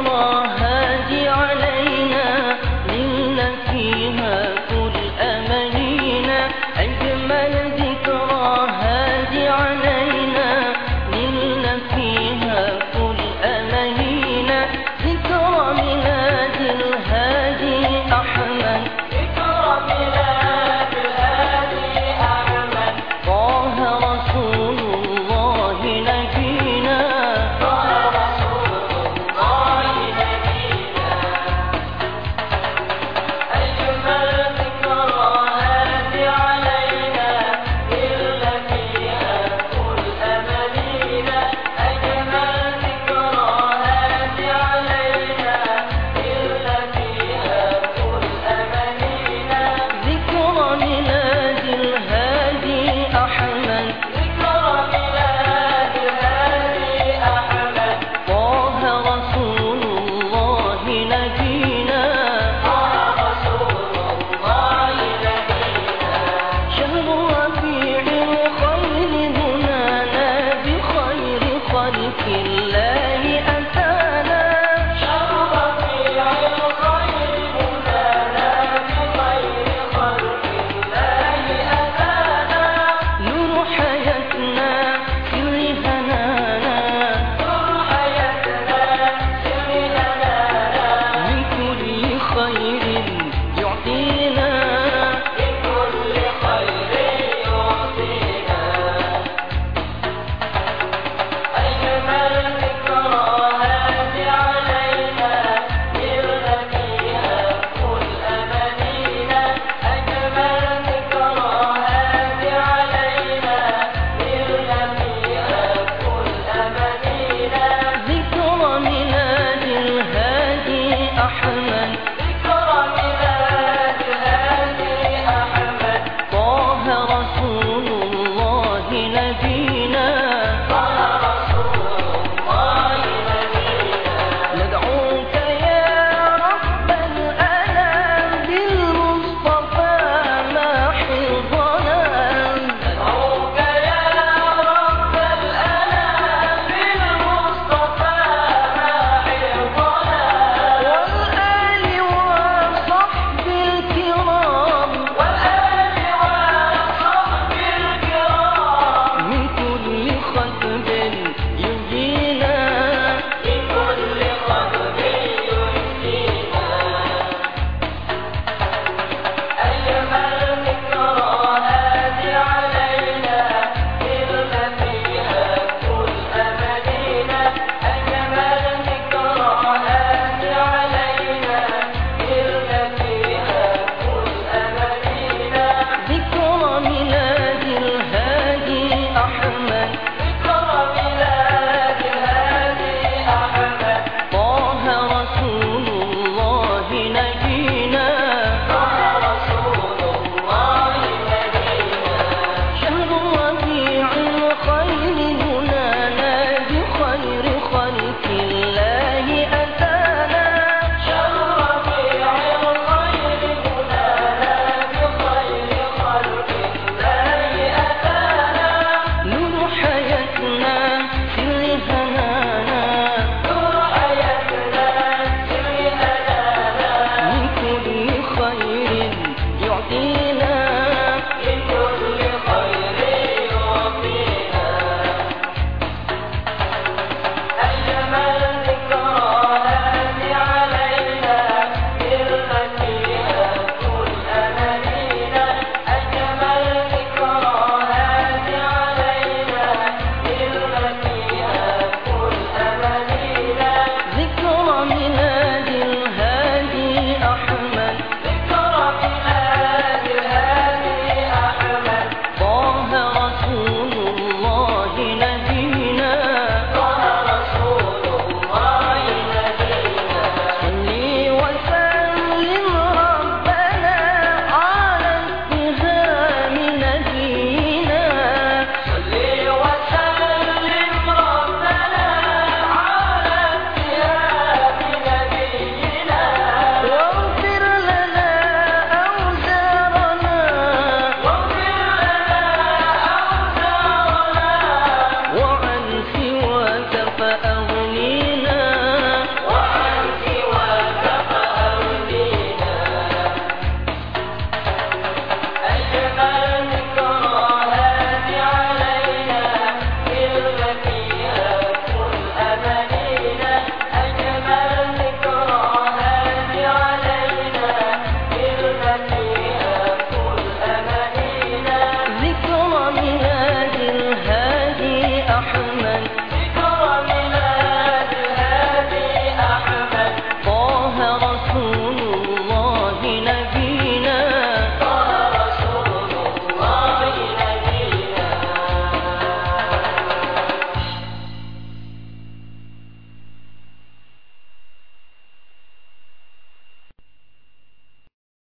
الله yokilla